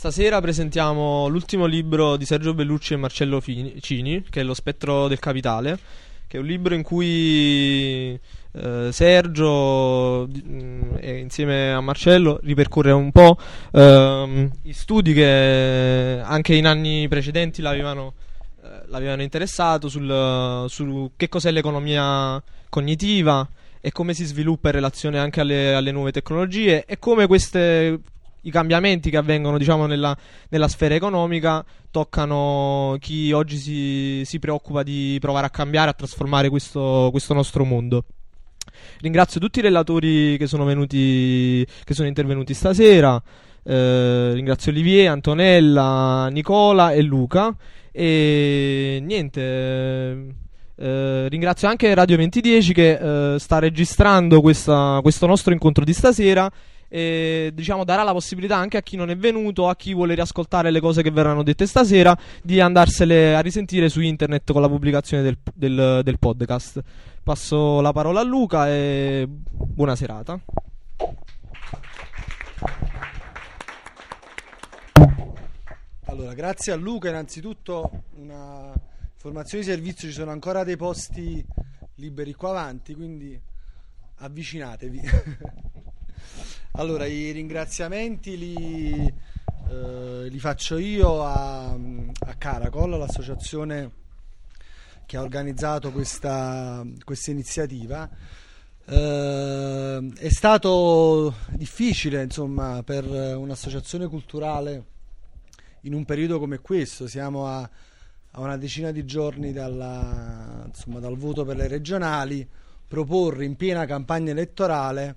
Stasera presentiamo l'ultimo libro di Sergio Bellucci e Marcello Cini, che è Lo spettro del capitale, che è un libro in cui eh, Sergio mm, insieme a Marcello ripercorre un po' ehm, gli studi che anche in anni precedenti l'avevano, eh, l'avevano interessato sul, su che cos'è l'economia cognitiva e come si sviluppa in relazione anche alle, alle nuove tecnologie e come queste i cambiamenti che avvengono diciamo, nella, nella, sfera economica toccano chi oggi si, si, preoccupa di provare a cambiare, a trasformare questo, questo nostro mondo. Ringrazio tutti i relatori che sono, venuti, che sono intervenuti stasera. Eh, ringrazio Olivier, Antonella, Nicola e Luca. E niente. Eh, ringrazio anche Radio 2010 che eh, sta registrando questa, questo nostro incontro di stasera e diciamo darà la possibilità anche a chi non è venuto, a chi vuole riascoltare le cose che verranno dette stasera, di andarsele a risentire su internet con la pubblicazione del, del, del podcast. Passo la parola a Luca e buona serata. Allora, grazie a Luca, innanzitutto una informazione di servizio, ci sono ancora dei posti liberi qua avanti, quindi avvicinatevi. Allora, i ringraziamenti li, eh, li faccio io a, a Caracol, l'associazione che ha organizzato questa, questa iniziativa. Eh, è stato difficile, insomma, per un'associazione culturale in un periodo come questo. Siamo a, a una decina di giorni dalla, insomma, dal voto per le regionali, proporre in piena campagna elettorale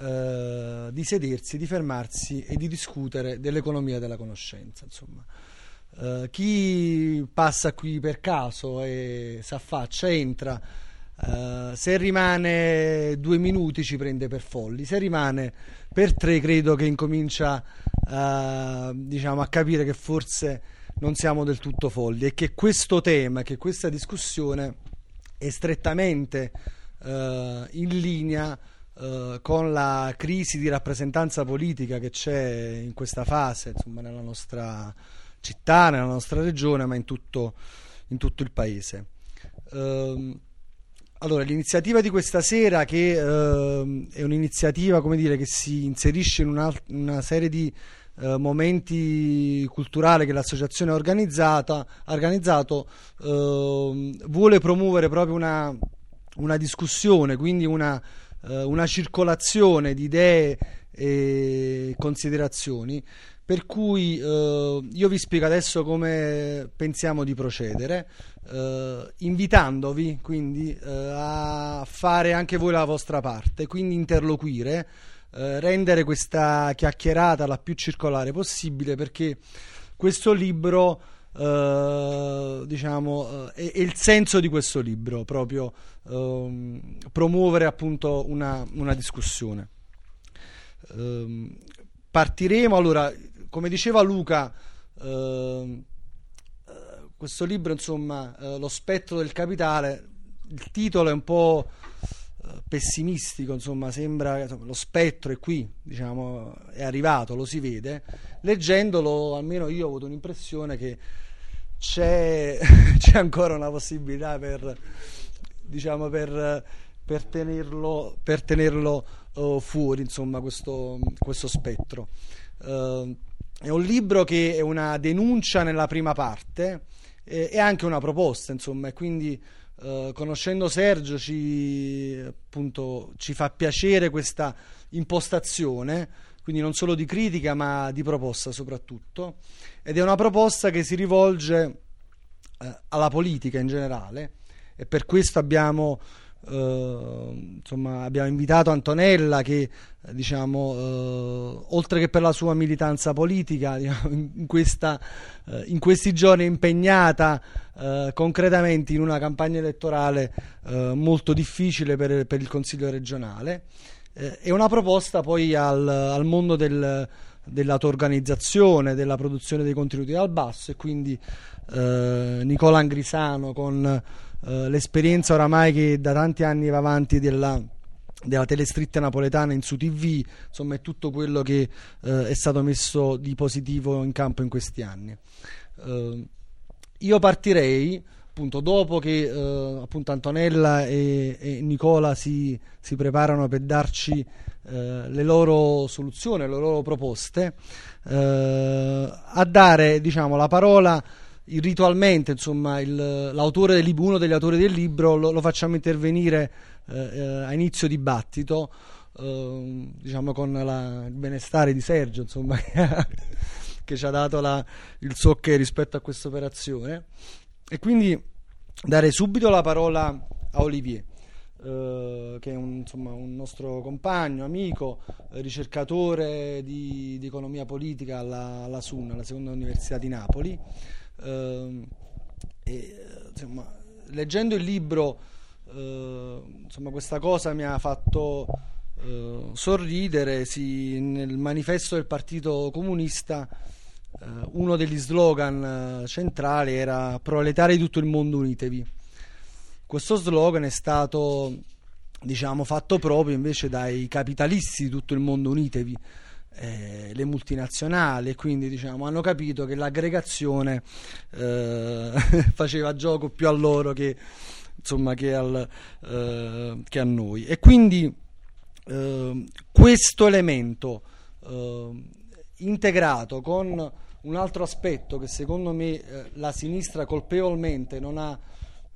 eh, di sedersi, di fermarsi e di discutere dell'economia della conoscenza. Eh, chi passa qui per caso e si affaccia, entra, eh, se rimane due minuti ci prende per folli, se rimane per tre credo che incomincia eh, diciamo, a capire che forse non siamo del tutto folli e che questo tema, che questa discussione è strettamente uh, in linea eh, con la crisi di rappresentanza politica che c'è in questa fase, insomma, nella nostra città, nella nostra regione, ma in tutto, in tutto il paese. Uh, allora, l'iniziativa di questa sera, che uh, è un'iniziativa dire, che si inserisce in una, una serie di uh, momenti culturali che l'associazione ha organizzato, ehm, vuole promuovere proprio una, una discussione, quindi una eh, una circolazione di idee e considerazioni per cui eh, io vi spiego adesso come pensiamo di procedere, eh, invitandovi quindi eh, a fare anche voi la vostra parte, quindi interloquire, eh, rendere questa chiacchierata la più circolare possibile perché questo libro Uh, diciamo, è, è, il senso di questo libro, proprio uh, promuovere appunto una, una discussione. Ehm, partiremo, allora, come diceva Luca, ehm, questo libro, insomma, Lo spettro del capitale, il titolo è un po' pessimistico, insomma, sembra insomma, lo spettro è qui, diciamo, è arrivato, lo si vede. Leggendolo, almeno io ho avuto un'impressione che c'è, c'è ancora una possibilità per, diciamo, per, per tenerlo, per tenerlo uh, fuori, insomma, questo, questo spettro. Uh, è un libro che è una denuncia nella prima parte e, e anche una proposta, insomma, e quindi uh, conoscendo Sergio ci, appunto, ci fa piacere questa impostazione quindi non solo di critica ma di proposta soprattutto, ed è una proposta che si rivolge eh, alla politica in generale. E per questo abbiamo, eh, insomma, abbiamo invitato Antonella che eh, diciamo, eh, oltre che per la sua militanza politica diciamo, in, questa, eh, in, questi giorni è impegnata eh, concretamente in una campagna elettorale molto difficile per, per il Consiglio regionale eh, è una proposta poi al, al mondo del, dell'auto-organizzazione, della produzione dei contenuti dal basso e quindi eh, Nicola Angrisano con eh, l'esperienza oramai che da tanti anni va avanti della, della telestritta napoletana in su TV, insomma è tutto quello che eh, è stato messo di positivo in campo in questi anni. Eh, io partirei appunto dopo che eh, appunto Antonella e, e Nicola si, si, preparano per darci eh, le loro soluzioni, le loro proposte, eh, a dare diciamo la parola ritualmente, insomma, il, l'autore del libro, uno degli autori del libro, lo, lo facciamo intervenire eh, eh, a inizio dibattito, diciamo con la, il benestare di Sergio, insomma, che ci ha dato la, il suo ok rispetto a questa operazione. E quindi dare subito la parola a Olivier. Uh, che è un, insomma, un, nostro compagno, amico, ricercatore di, di economia politica alla, alla SUN, alla seconda università di Napoli. Uh, e, insomma, leggendo il libro, uh, insomma, questa cosa mi ha fatto sorridere. Sì, nel manifesto del Partito Comunista uno degli slogan uh, centrali era proletari di tutto il mondo unitevi. Questo slogan è stato diciamo, fatto proprio invece dai capitalisti di tutto il mondo unitevi, eh, le multinazionali, quindi diciamo, hanno capito che l'aggregazione eh, faceva gioco più a loro che, insomma, che, al, eh, che a noi. E quindi eh, questo elemento integrato con un altro aspetto che secondo me eh, la sinistra colpevolmente non ha,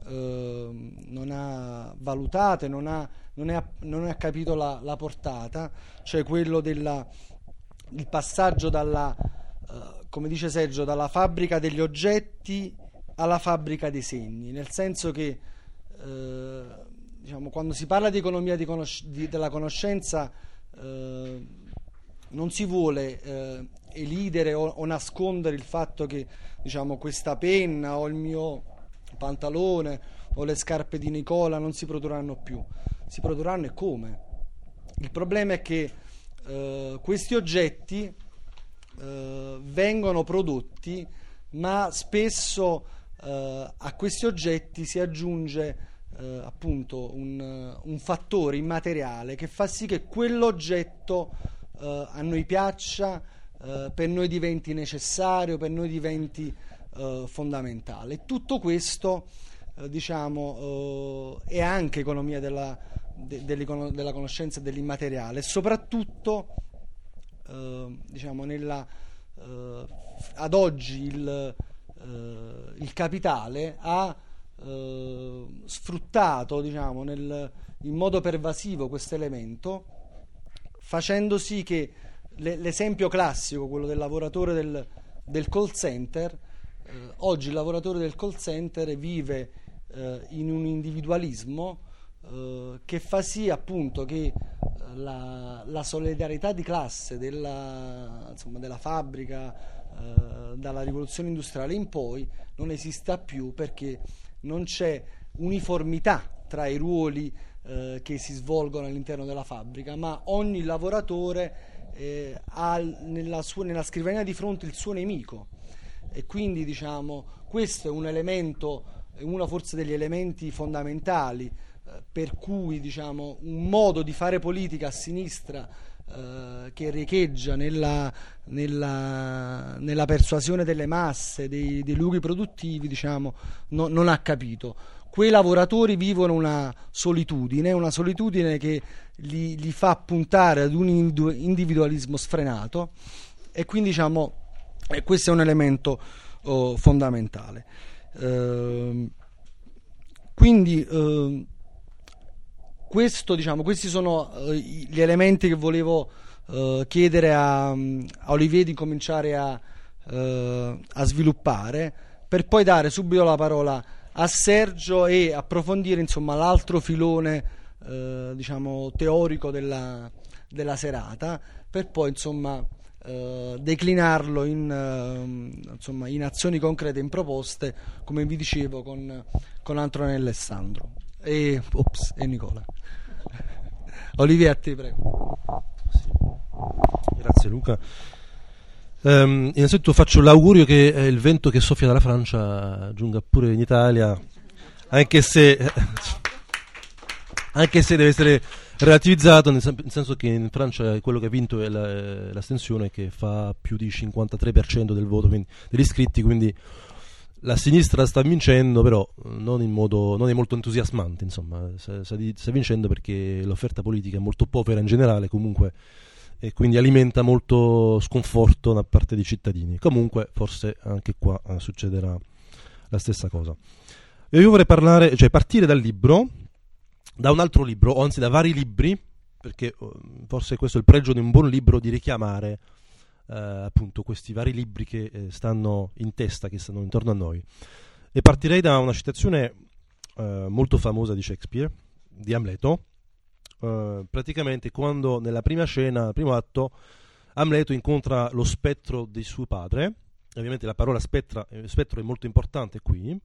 eh, non ha valutato, non ha, non, è, non ha capito la, la, portata, cioè quello del passaggio dalla, eh, come dice Sergio, dalla fabbrica degli oggetti alla fabbrica dei segni, nel senso che eh, diciamo, quando si parla di economia di conosc- di, della conoscenza eh, non si vuole eh, elidere o, o, nascondere il fatto che diciamo, questa penna o il mio pantalone o le scarpe di Nicola non si produrranno più. Si produrranno e come? Il problema è che eh, questi oggetti eh, vengono prodotti, ma spesso eh, a questi oggetti si aggiunge eh, appunto un, un fattore immateriale che fa sì che quell'oggetto eh, a noi piaccia, eh, per noi diventi necessario, per noi diventi eh, fondamentale. Tutto questo eh, diciamo, è anche economia della, de, della conoscenza dell'immateriale, soprattutto diciamo, nella, ad oggi il, il capitale ha sfruttato diciamo, nel, in modo pervasivo questo elemento facendo sì che l'esempio classico, quello del lavoratore del, del call center, eh, oggi il lavoratore del call center vive eh, in un individualismo eh, che fa sì appunto che eh, la, la, solidarietà di classe della, insomma, della fabbrica eh, dalla rivoluzione industriale in poi non esista più perché non c'è uniformità tra i ruoli eh, che si svolgono all'interno della fabbrica, ma ogni lavoratore eh, ha nella, sua, nella scrivania di fronte il suo nemico. E quindi diciamo questo è un elemento, uno forse degli elementi fondamentali eh, per cui diciamo un modo di fare politica a sinistra eh, che riecheggia nella, nella, nella, persuasione delle masse, dei, dei luoghi produttivi, diciamo, no, non ha capito quei lavoratori vivono una solitudine, una solitudine che li, li fa puntare ad un individualismo sfrenato e quindi diciamo questo è un elemento oh, fondamentale. Eh, quindi eh, questo, diciamo, questi sono eh, gli elementi che volevo eh, chiedere a, a, Olivier di cominciare a, eh, a sviluppare per poi dare subito la parola a a Sergio e approfondire insomma, l'altro filone eh, diciamo, teorico della, della, serata per poi insomma, eh, declinarlo in, eh, insomma, in, azioni concrete, in proposte, come vi dicevo con, con Antonella e Sandro e, ops, e Nicola. Olivier, a te prego. Sì. Grazie Luca. Um, innanzitutto faccio l'augurio che eh, il vento che soffia dalla Francia giunga pure in Italia, anche se, anche se deve essere relativizzato, nel, senso che in Francia quello che ha vinto è la, l'astensione che fa più di 53% del voto quindi, degli iscritti, quindi la sinistra sta vincendo, però non in modo non è molto entusiasmante, insomma, sta, sta vincendo perché l'offerta politica è molto povera in generale comunque e quindi alimenta molto sconforto da parte dei cittadini. Comunque forse anche qua eh, succederà la stessa cosa. Io vorrei parlare, cioè partire dal libro, da un altro libro, o anzi da vari libri, perché eh, forse questo è il pregio di un buon libro di richiamare eh, appunto questi vari libri che eh, stanno in testa, che stanno intorno a noi. E partirei da una citazione eh, molto famosa di Shakespeare, di Amleto, eh, praticamente quando nella prima scena, primo atto, Amleto incontra lo spettro di suo padre, ovviamente la parola spettra, eh, spettro è molto importante qui,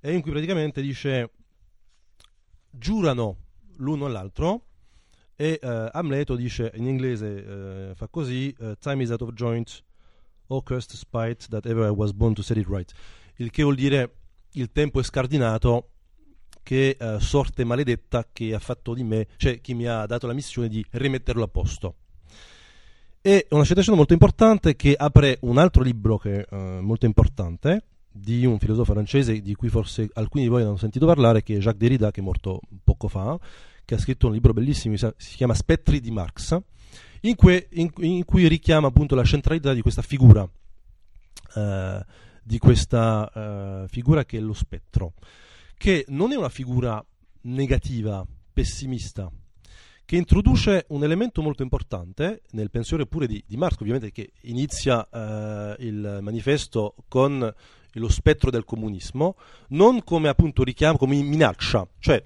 e in cui praticamente dice giurano l'uno all'altro e uh, Amleto dice in inglese uh, fa così uh, time is out of joint oh cursed spite that ever I was born to set it right. Il che vuol dire il tempo è scardinato che sorte maledetta che ha fatto di me cioè chi mi ha dato la missione di rimetterlo a posto. E una citazione molto importante che apre un altro libro che è molto importante di un filosofo francese di cui forse alcuni di voi hanno sentito parlare che è Jacques Derrida che è morto poco fa che ha scritto un libro bellissimo, si chiama Spettri di Marx, in cui, in, in cui richiama appunto la centralità di questa figura, eh, di questa eh, figura che è lo spettro, che non è una figura negativa, pessimista, che introduce un elemento molto importante nel pensiero pure di, di Marx, ovviamente che inizia eh, il manifesto con lo spettro del comunismo, non come appunto richiamo, come minaccia, cioè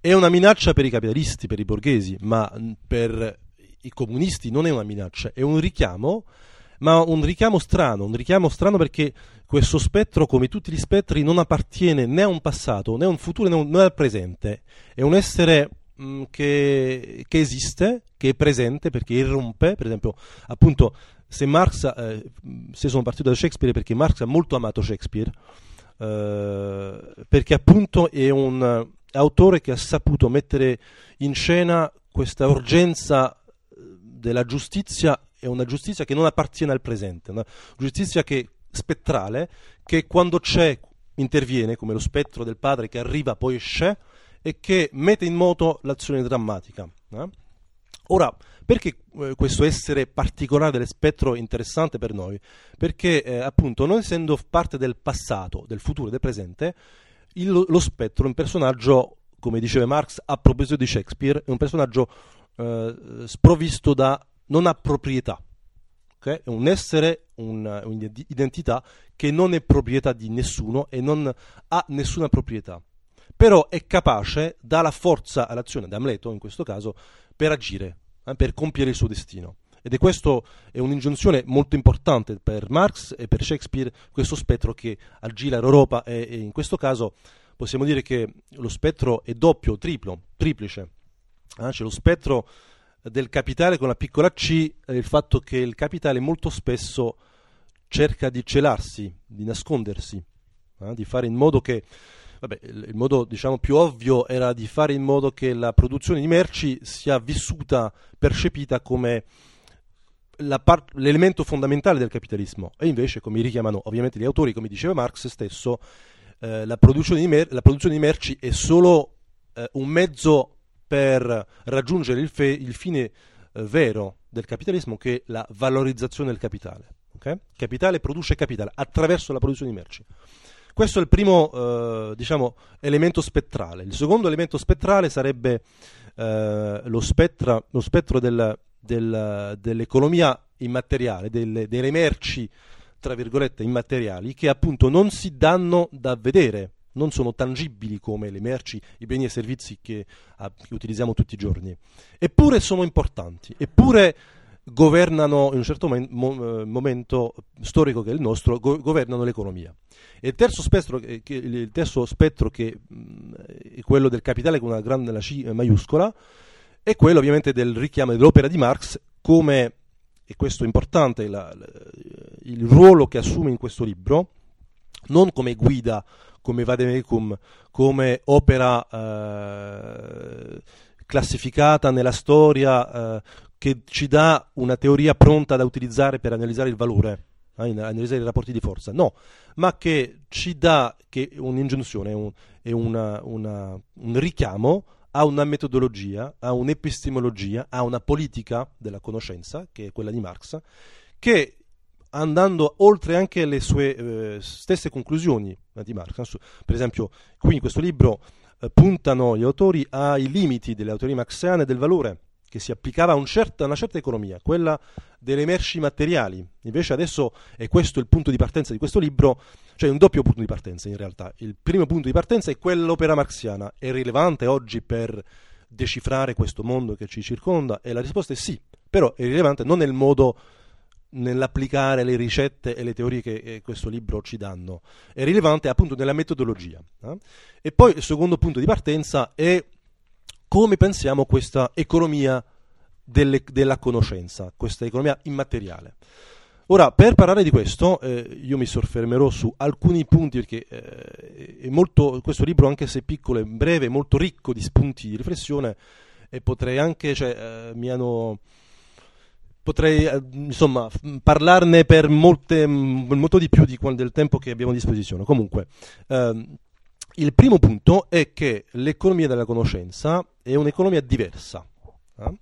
è una minaccia per i capitalisti, per i borghesi, ma per i comunisti non è una minaccia, è un richiamo, ma un richiamo strano, un richiamo strano perché questo spettro, come tutti gli spettri, non appartiene né a un passato, né a un futuro, né al presente. È un essere mh, mm, che, che, esiste, che è presente perché irrompe, per esempio, appunto, se Marx, eh, se sono partito da Shakespeare perché Marx ha molto amato Shakespeare, eh, perché appunto è un autore che ha saputo mettere in scena questa urgenza eh, della giustizia è una giustizia che non appartiene al presente, una giustizia che spettrale, che quando c'è interviene, come lo spettro del padre che arriva poi esce e che mette in moto l'azione drammatica. Eh? Ora, perché eh, questo essere particolare dello spettro è interessante per noi? Perché eh, appunto, non essendo parte del passato, del futuro del presente, il, lo spettro è un personaggio, come diceva Marx a proposito di Shakespeare, è un personaggio eh, sprovvisto da... non ha proprietà. Okay? È un essere, un, un'identità che non è proprietà di nessuno e non ha nessuna proprietà. Però è capace, dà la forza all'azione di Amleto, in questo caso, per agire, eh, per compiere il suo destino. Ed è questo è un'ingiunzione molto importante per Marx e per Shakespeare, questo spettro che aggira l'Europa e, e in questo caso possiamo dire che lo spettro è doppio, triplo, triplice. Ah, c'è lo spettro del capitale con la piccola c, il fatto che il capitale molto spesso cerca di celarsi, di nascondersi, eh, di fare in modo che vabbè, il, modo diciamo, più ovvio era di fare in modo che la produzione di merci sia vissuta, percepita come par- l'elemento fondamentale del capitalismo. E invece, come richiamano ovviamente gli autori, come diceva Marx stesso, eh, la, produzione mer- la, produzione di merci è solo eh, un mezzo per raggiungere il, fe- il fine eh, vero del capitalismo che è la valorizzazione del capitale. Okay? Capitale produce capitale attraverso la produzione di merci. Questo è il primo eh, diciamo, elemento spettrale. Il secondo elemento spettrale sarebbe eh, lo, spettra, lo spettro del, del, dell'economia immateriale, delle, delle merci, tra virgolette, immateriali, che appunto non si danno da vedere, non sono tangibili come le merci, i beni e servizi che, a, che utilizziamo tutti i giorni. Eppure sono importanti, eppure governano in un certo mo- mo- momento storico che è il nostro, go- governano l'economia. E il terzo spettro, che, il terzo spettro che mh, è quello del capitale con una grande la C maiuscola, è quello ovviamente del richiamo dell'opera di Marx come, e questo è importante, la, la, il ruolo che assume in questo libro, non come guida, come Vademecum, come opera eh, classificata nella storia eh, che ci dà una teoria pronta da utilizzare per analizzare il valore, eh, analizzare i rapporti di forza. No, ma che ci dà che un'ingiunzione un, è una, una, un richiamo a una metodologia, a un'epistemologia, a una politica della conoscenza, che è quella di Marx, che andando oltre anche le sue eh, stesse conclusioni di Marx. Per esempio, qui in questo libro eh, puntano gli autori ai limiti delle autorie marxiane del valore che si applicava a, un certo, una certa economia, quella delle merci materiali. Invece adesso, e questo è il punto di partenza di questo libro, cioè un doppio punto di partenza in realtà. Il primo punto di partenza è quell'opera marxiana. È rilevante oggi per decifrare questo mondo che ci circonda? E la risposta è sì, però è rilevante non nel modo nell'applicare le ricette e le teorie che eh, questo libro ci danno, è rilevante appunto nella metodologia. Eh? E poi il secondo punto di partenza è come pensiamo questa economia delle, della conoscenza, questa economia immateriale. Ora, per parlare di questo, eh, io mi soffermerò su alcuni punti perché eh, molto, questo libro, anche se piccolo e breve, è molto ricco di spunti di riflessione e potrei anche, cioè, eh, mi hanno potrei eh, insomma parlarne per molte, molto di più di, del tempo che abbiamo a disposizione. Comunque, ehm, il primo punto è che l'economia della conoscenza è un'economia diversa. Eh?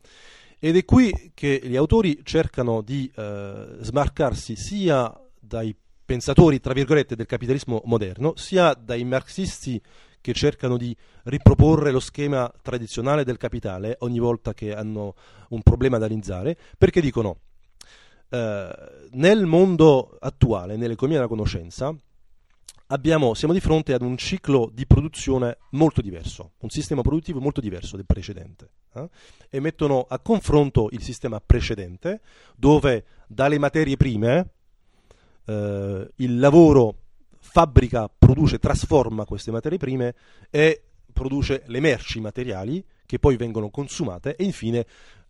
Ed è qui che gli autori cercano di eh, smarcarsi sia dai pensatori, tra virgolette, del capitalismo moderno, sia dai marxisti che cercano di riproporre lo schema tradizionale del capitale ogni volta che hanno un problema da analizzare, perché dicono eh, nel mondo attuale, nell'economia della conoscenza, abbiamo, siamo di fronte ad un ciclo di produzione molto diverso, un sistema produttivo molto diverso del precedente. Eh? E mettono a confronto il sistema precedente, dove dalle materie prime eh, il lavoro fabbrica, produce, trasforma queste materie prime e produce le merci materiali che poi vengono consumate e infine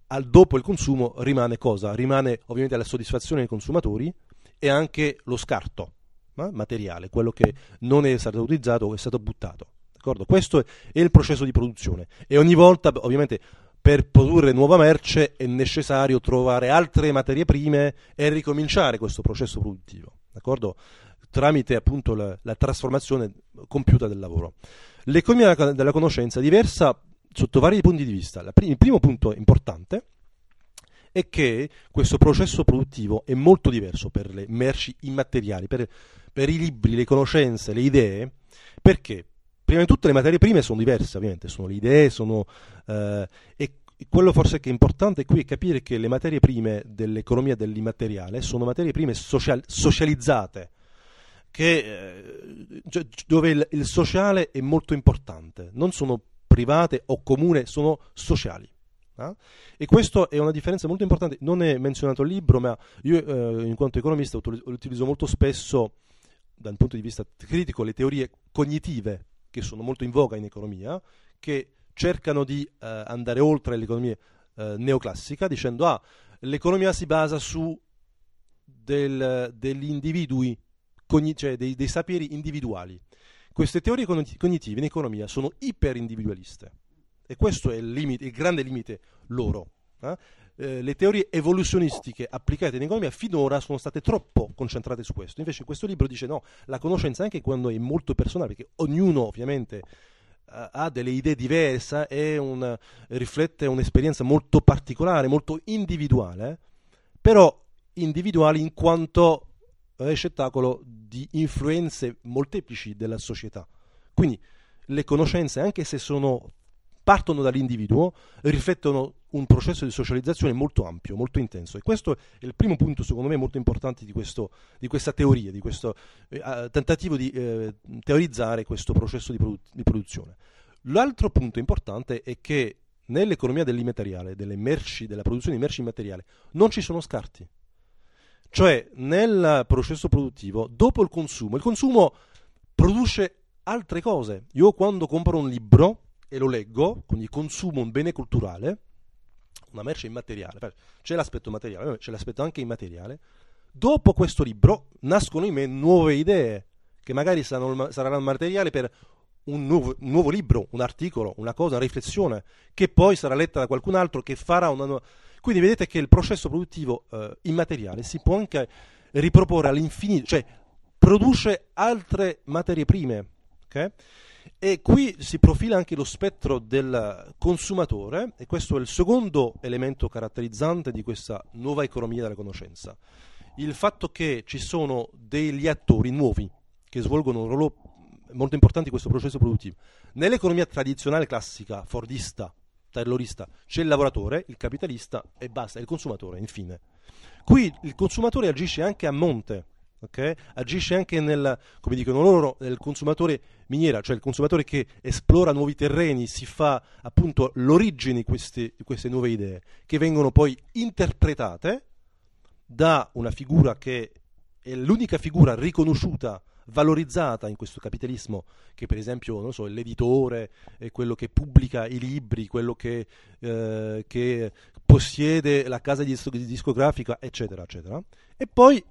al, dopo il consumo rimane cosa? Rimane ovviamente la soddisfazione dei consumatori e anche lo scarto eh, materiale, quello che non è stato utilizzato o è stato buttato. D'accordo? Questo è il processo di produzione e ogni volta ovviamente per produrre nuova merce è necessario trovare altre materie prime e ricominciare questo processo produttivo. D'accordo? Tramite appunto la, la trasformazione compiuta del lavoro. L'economia della conoscenza è diversa sotto vari punti di vista. il primo punto importante è che questo processo produttivo è molto diverso per le merci immateriali, per, per i libri, le conoscenze, le idee, perché prima di tutto le materie prime sono diverse, ovviamente, sono le idee, sono, eh, e quello forse che è importante qui è capire che le materie prime dell'economia dell'immateriale sono materie prime social, socializzate, che, eh, cioè, dove il, il sociale è molto importante, non sono private o comune, sono sociali. Eh? E questa è una differenza molto importante. Non è menzionato il libro, ma io, eh, in quanto economista, utilizzo molto spesso dal punto di vista critico le teorie cognitive che sono molto in voga in economia, che cercano di eh, andare oltre l'economia eh, neoclassica dicendo ah, l'economia si basa su del, degli individui, cogni- cioè dei, dei, saperi individuali. Queste teorie cognitive in economia sono iperindividualiste e questo è il, limite, il grande limite loro. Eh? Eh, le teorie evoluzionistiche applicate in economia finora sono state troppo concentrate su questo. Invece questo libro dice no, la conoscenza anche quando è molto personale, perché ognuno ovviamente uh, ha delle idee diverse e un, riflette un'esperienza molto particolare, molto individuale, però individuali in quanto ricettacolo di influenze molteplici della società. Quindi le conoscenze, anche se sono partono dall'individuo, riflettono un processo di socializzazione molto ampio, molto intenso. E questo è il primo punto, secondo me, molto importante di, questo, di questa teoria, di questo eh, tentativo di eh, teorizzare questo processo di, produ- di produzione. L'altro punto importante è che nell'economia dell'immateriale, delle merci, della produzione di merci immateriali, non ci sono scarti. Cioè, nel processo produttivo, dopo il consumo, il consumo produce altre cose. Io quando compro un libro, e lo leggo, quindi consumo un bene culturale, una merce immateriale, c'è l'aspetto materiale, c'è l'aspetto anche immateriale, dopo questo libro nascono in me nuove idee che magari saranno, saranno materiale per un nuovo, un nuovo, libro, un articolo, una cosa, una riflessione, che poi sarà letta da qualcun altro che farà una. Quindi vedete che il processo produttivo eh, immateriale si può anche riproporre all'infinito, cioè produce altre materie prime. Okay? E qui si profila anche lo spettro del consumatore, e questo è il secondo elemento caratterizzante di questa nuova economia della conoscenza. Il fatto che ci sono degli attori nuovi che svolgono un ruolo molto importante in questo processo produttivo. Nell'economia tradizionale classica, fordista, taylorista, c'è il lavoratore, il capitalista e basta, il consumatore, infine. Qui il consumatore agisce anche a monte, okay? agisce anche nel, come dicono loro, nel consumatore miniera, cioè il consumatore che esplora nuovi terreni, si fa appunto l'origine di queste, di queste nuove idee, che vengono poi interpretate da una figura che è l'unica figura riconosciuta valorizzata in questo capitalismo che per esempio so, l'editore è quello che pubblica i libri, quello che, eh, che possiede la casa discografica, eccetera, eccetera. E poi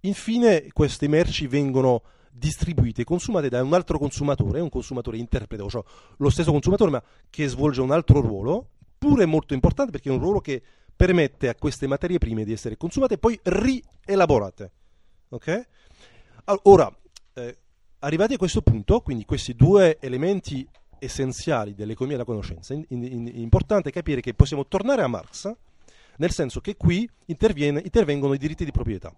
infine queste merci vengono distribuite consumate da un altro consumatore, un consumatore interprete, cioè lo stesso consumatore ma che svolge un altro ruolo, pure molto importante perché è un ruolo che permette a queste materie prime di essere consumate e poi rielaborate. Okay? Ora, eh, arrivati a questo punto, quindi questi due elementi essenziali dell'economia della conoscenza, è importante capire che possiamo tornare a Marx, nel senso che qui intervengono i diritti di proprietà.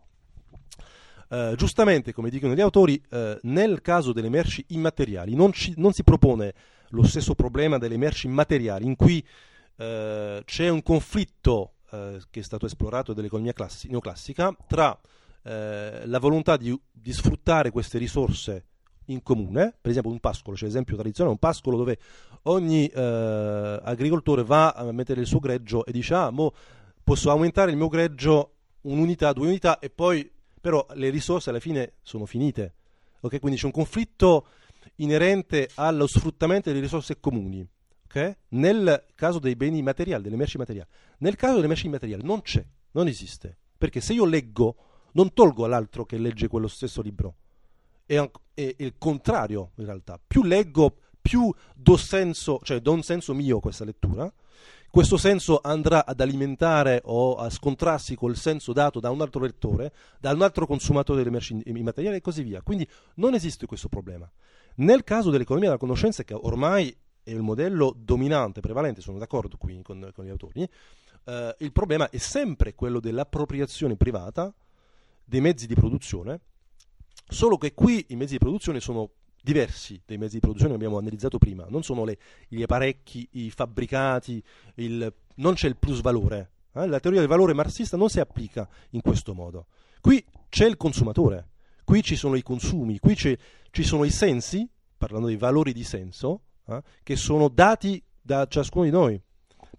Eh, giustamente, come dicono gli autori, eh, nel caso delle merci immateriali non, ci, non, si propone lo stesso problema delle merci materiali, in cui eh, c'è un conflitto eh, che è stato esplorato dall'economia classi- neoclassica tra eh, la volontà di, di, sfruttare queste risorse in comune, per esempio un pascolo, c'è l'esempio tradizionale, un pascolo dove ogni eh, agricoltore va a mettere il suo greggio e dice ah, mo posso aumentare il mio greggio un'unità, due unità e poi però le risorse alla fine sono finite. Okay? Quindi c'è un conflitto inerente allo sfruttamento delle risorse comuni. Okay? Nel caso dei beni materiali, delle merci materiali. Nel caso delle merci materiali non c'è, non esiste. Perché se io leggo non tolgo all'altro che legge quello stesso libro. È, è, il contrario, in realtà. Più leggo, più do senso, cioè do un senso mio a questa lettura. Questo senso andrà ad alimentare o a scontrarsi col senso dato da un altro lettore, da un altro consumatore delle merci immateriali e così via. Quindi non esiste questo problema. Nel caso dell'economia della conoscenza, che ormai è il modello dominante, prevalente, sono d'accordo qui con, con gli autori, eh, il problema è sempre quello dell'appropriazione privata dei mezzi di produzione, solo che qui i mezzi di produzione sono diversi dai mezzi di produzione che abbiamo analizzato prima, non sono le, gli apparecchi, i fabbricati, il, non c'è il plus valore. Eh? La teoria del valore marxista non si applica in questo modo. Qui c'è il consumatore, qui ci sono i consumi, qui ci sono i sensi, parlando dei valori di senso, eh? che sono dati da ciascuno di noi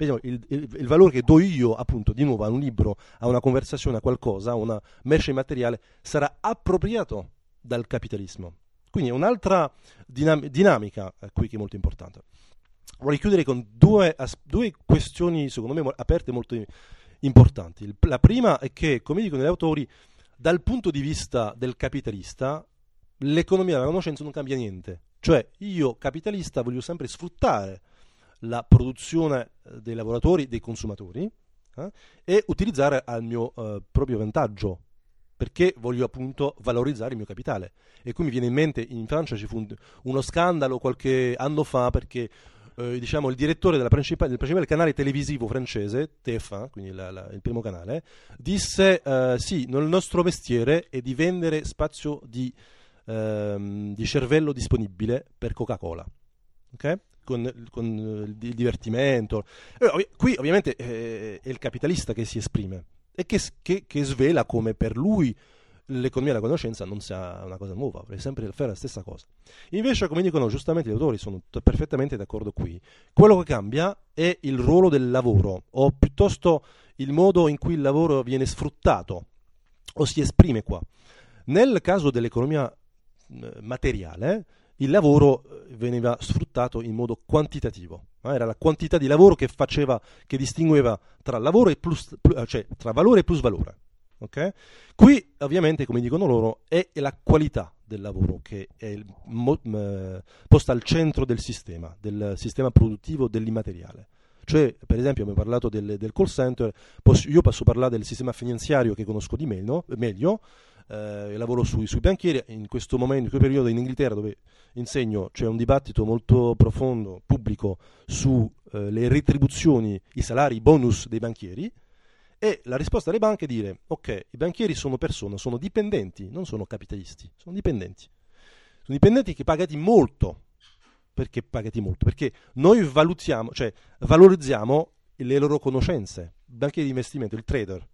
il, il, il, valore che do io appunto di nuovo a un libro, a una conversazione, a qualcosa, a una merce immateriale, sarà appropriato dal capitalismo. Quindi è un'altra dinam- dinamica eh, qui che è molto importante. Vorrei chiudere con due, as- due questioni, secondo me, aperte molto importanti. La prima è che, come dicono gli autori, dal punto di vista del capitalista, l'economia della conoscenza non cambia niente. Cioè, io capitalista voglio sempre sfruttare la produzione eh, dei lavoratori, dei consumatori eh, e utilizzare al mio eh, proprio vantaggio perché voglio appunto valorizzare il mio capitale. E qui mi viene in mente, in Francia ci fu un, uno scandalo qualche anno fa perché eh, diciamo, il direttore principale, del principale canale televisivo francese, TF1, quindi la, la, il primo canale, disse eh, sì, il nostro mestiere è di vendere spazio di, ehm, di cervello disponibile per Coca-Cola. Okay? Con, con il divertimento. Eh, qui ovviamente eh, è il capitalista che si esprime e che, che, che, svela come per lui l'economia della conoscenza non sia una cosa nuova, vorrei sempre fare la stessa cosa. Invece, come dicono giustamente gli autori, sono perfettamente d'accordo qui. Quello che cambia è il ruolo del lavoro, o piuttosto il modo in cui il lavoro viene sfruttato o si esprime qua. Nel caso dell'economia eh, materiale, il lavoro eh, veniva sfruttato in modo quantitativo. Eh? Era la quantità di lavoro che faceva, che distingueva tra, plus, cioè, tra valore e plus valore. Okay? Qui, ovviamente, come dicono loro, è la qualità del lavoro che è il, mo, m, posta al centro del sistema, del sistema produttivo dell'immateriale. Cioè, per esempio, abbiamo parlato del, del call center, posso, io posso parlare del sistema finanziario che conosco di meno, meglio, eh, lavoro sui, sui, banchieri, in questo momento, in questo periodo in Inghilterra dove insegno, c'è un dibattito molto profondo, pubblico, sulle eh, retribuzioni, i salari, i bonus dei banchieri, e la risposta delle banche è dire, ok, i banchieri sono persone, sono dipendenti, non sono capitalisti, sono dipendenti. Sono dipendenti che pagati molto. Perché pagati molto? Perché noi valutiamo, cioè valorizziamo le loro conoscenze. Il banchiere di investimento, il trader,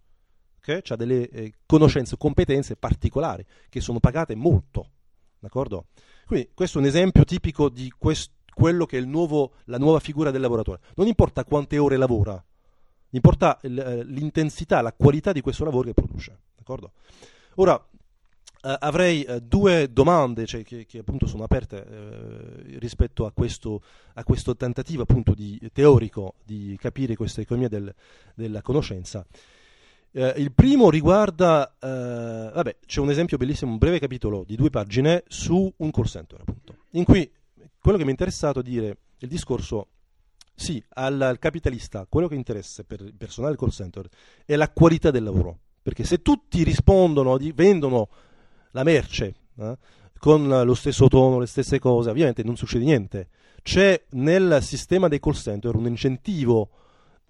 okay? ha delle eh, conoscenze, competenze particolari che sono pagate molto. D'accordo? Quindi questo è un esempio tipico di questo, quello che è nuovo, la nuova figura del lavoratore. Non importa quante ore lavora, importa eh, l'intensità, la qualità di questo lavoro che produce. D'accordo? Ora, eh, avrei eh, due domande cioè, che, che, appunto sono aperte eh, rispetto a questo, a questo, tentativo appunto di, teorico di capire questa economia del, della conoscenza. Eh, il primo riguarda, eh, vabbè, c'è un esempio bellissimo, un breve capitolo di due pagine su un call center, appunto, in cui quello che mi è interessato è dire il discorso sì, al, al, capitalista quello che interessa per il personale call center è la qualità del lavoro. Perché se tutti rispondono, vendono la merce eh, con lo stesso tono, le stesse cose, ovviamente non succede niente. C'è nel sistema dei call center un incentivo,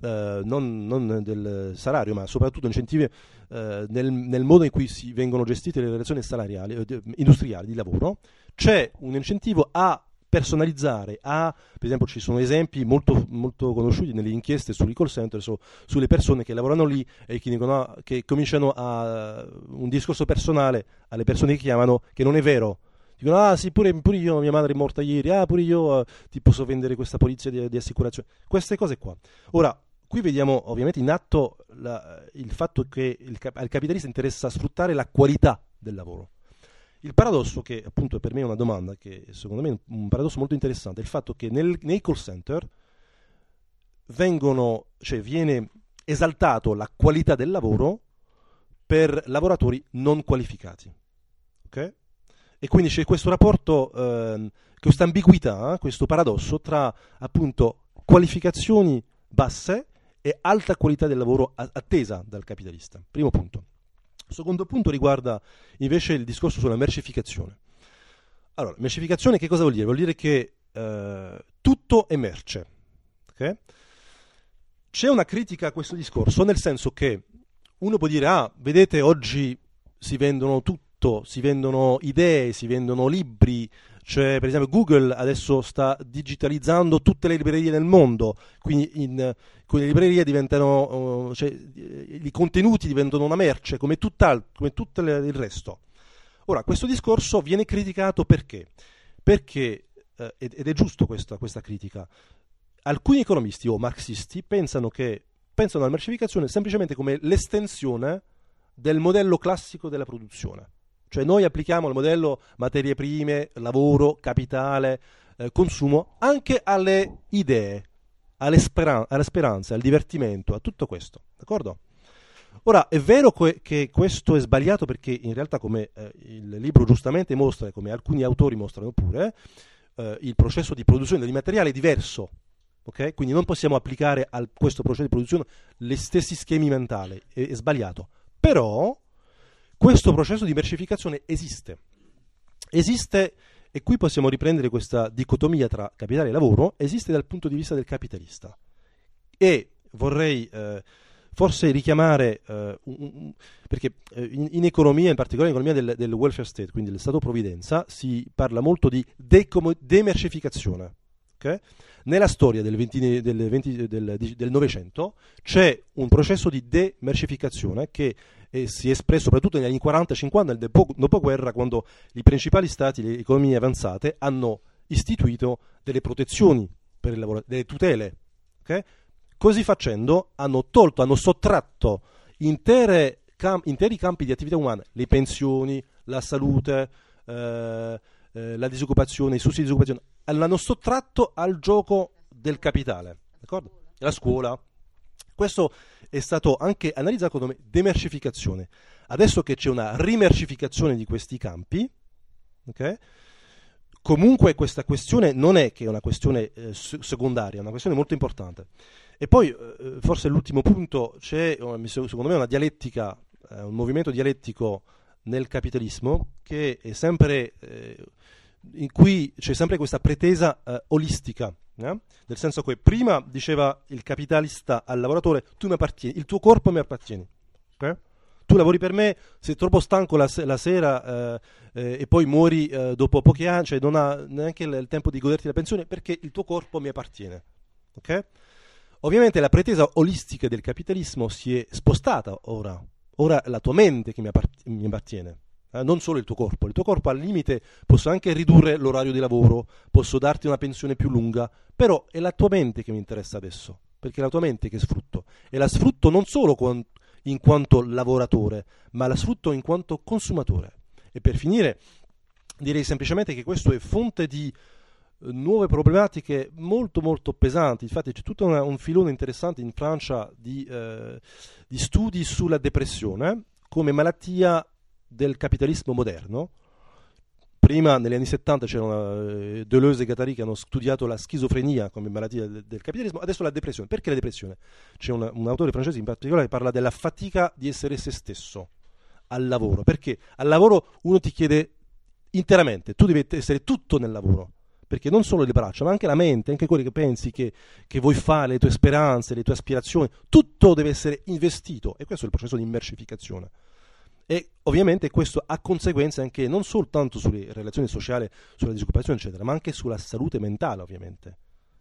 eh, non, non, del salario, ma soprattutto incentivi eh, nel, nel, modo in cui si vengono gestite le relazioni salariali, eh, industriali di lavoro. C'è un incentivo a personalizzare a, per esempio ci sono esempi molto, molto conosciuti nelle inchieste sui call center, su, sulle persone che lavorano lì e che, dicono, che cominciano a un discorso personale alle persone che chiamano che non è vero. Dicono, ah sì, pure, pure io, mia madre è morta ieri, ah pure io uh, ti posso vendere questa polizia di, di assicurazione. Queste cose qua. Ora, qui vediamo ovviamente in atto la, il fatto che il, al capitalista interessa sfruttare la qualità del lavoro. Il paradosso, che appunto per me è una domanda, che secondo me è un paradosso molto interessante, è il fatto che nel, nei call center vengono, cioè viene esaltato la qualità del lavoro per lavoratori non qualificati. Okay? E quindi c'è questo rapporto, eh, questa ambiguità, questo paradosso tra appunto qualificazioni basse e alta qualità del lavoro attesa dal capitalista. Primo punto. Secondo punto riguarda invece il discorso sulla mercificazione. Allora, mercificazione che cosa vuol dire? Vuol dire che eh, tutto è merce. Okay? C'è una critica a questo discorso, nel senso che uno può dire, ah, vedete, oggi si vendono tutto, si vendono idee, si vendono libri, cioè, per esempio, Google adesso sta digitalizzando tutte le librerie del mondo, quindi in, con le librerie diventano, uh, cioè, i contenuti diventano una merce come, come tutto il resto. Ora, questo discorso viene criticato perché? Perché, eh, ed è giusto questa, questa critica, alcuni economisti o marxisti pensano, che, pensano alla mercificazione semplicemente come l'estensione del modello classico della produzione. Cioè noi applichiamo il modello materie prime, lavoro, capitale, eh, consumo anche alle idee, alle, speran- alle, speranze, al divertimento, a tutto questo. D'accordo? Ora, è vero que- che questo è sbagliato perché in realtà, come eh, il libro giustamente mostra, e come alcuni autori mostrano pure, eh, il processo di produzione dei materiali è diverso. Okay? Quindi non possiamo applicare a questo processo di produzione gli stessi schemi mentali, è, è sbagliato. Però questo processo di mercificazione esiste. Esiste, e qui possiamo riprendere questa dicotomia tra capitale e lavoro, esiste dal punto di vista del capitalista. E vorrei eh, forse richiamare, eh, un, un, perché eh, in, in, economia, in particolare in economia del, del, welfare state, quindi del Stato-provvidenza, si parla molto di demercificazione. Okay? Nella storia del, 20, del, 20, del, del Novecento c'è un processo di demercificazione che e si espresso soprattutto negli anni 40-50 nel dopoguerra quando i principali stati, le economie avanzate hanno istituito delle protezioni per il lavoro, delle tutele. Okay? Così facendo hanno tolto, hanno sottratto intere, cam- interi campi di attività umana, le pensioni, la salute, eh, eh, la disoccupazione, i sussidi di disoccupazione, l'hanno sottratto al gioco del capitale, d'accordo? La scuola. Questo è stato anche analizzato come demercificazione. Adesso che c'è una rimercificazione di questi campi, ok? Comunque questa questione non è che una questione eh, secondaria, è una questione molto importante. E poi, eh, forse l'ultimo punto, c'è secondo me una dialettica, eh, un movimento dialettico nel capitalismo che è sempre eh, in cui c'è sempre questa pretesa eh, olistica, eh? nel senso che prima diceva il capitalista al lavoratore tu mi appartieni, il tuo corpo mi appartiene. Okay? Tu lavori per me, sei troppo stanco la, la sera eh, eh, e poi muori eh, dopo pochi anni, cioè non ha neanche il, il, tempo di goderti la pensione perché il tuo corpo mi appartiene. Okay? Ovviamente la pretesa olistica del capitalismo si è spostata ora. Ora è la tua mente che mi appartiene eh, non solo il tuo corpo. Il tuo corpo al limite posso anche ridurre l'orario di lavoro, posso darti una pensione più lunga, però è la tua mente che mi interessa adesso, perché è la tua mente che sfrutto. E la sfrutto non solo in quanto lavoratore, ma la sfrutto in quanto consumatore. E per finire, direi semplicemente che questo è fonte di eh, nuove problematiche molto molto pesanti. Infatti c'è tutto una, un filone interessante in Francia di, eh, di studi sulla depressione come malattia del capitalismo moderno. Prima, negli anni 70, c'erano eh, Deleuze e Gattari che hanno studiato la schizofrenia come malattia del, capitalismo, adesso la depressione. Perché la depressione? C'è una, un autore francese in particolare che parla della fatica di essere se stesso al lavoro. Perché al lavoro uno ti chiede interamente, tu devi essere tutto nel lavoro perché non solo le braccia, ma anche la mente, anche quello che pensi che, che, vuoi fare, le tue speranze, le tue aspirazioni, tutto deve essere investito e questo è il processo di immersificazione. E ovviamente questo ha conseguenze anche non soltanto sulle relazioni sociali, sulla disoccupazione, eccetera, ma anche sulla salute mentale, ovviamente,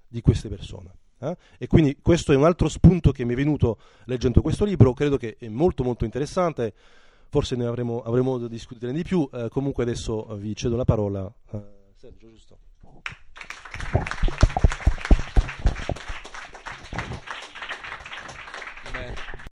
di queste persone. Eh? E quindi questo è un altro spunto che mi è venuto leggendo questo libro, credo che è molto molto interessante, forse ne avremo, avremo modo di discutere di più, eh, comunque adesso vi cedo la parola. Eh, Sergio, giusto?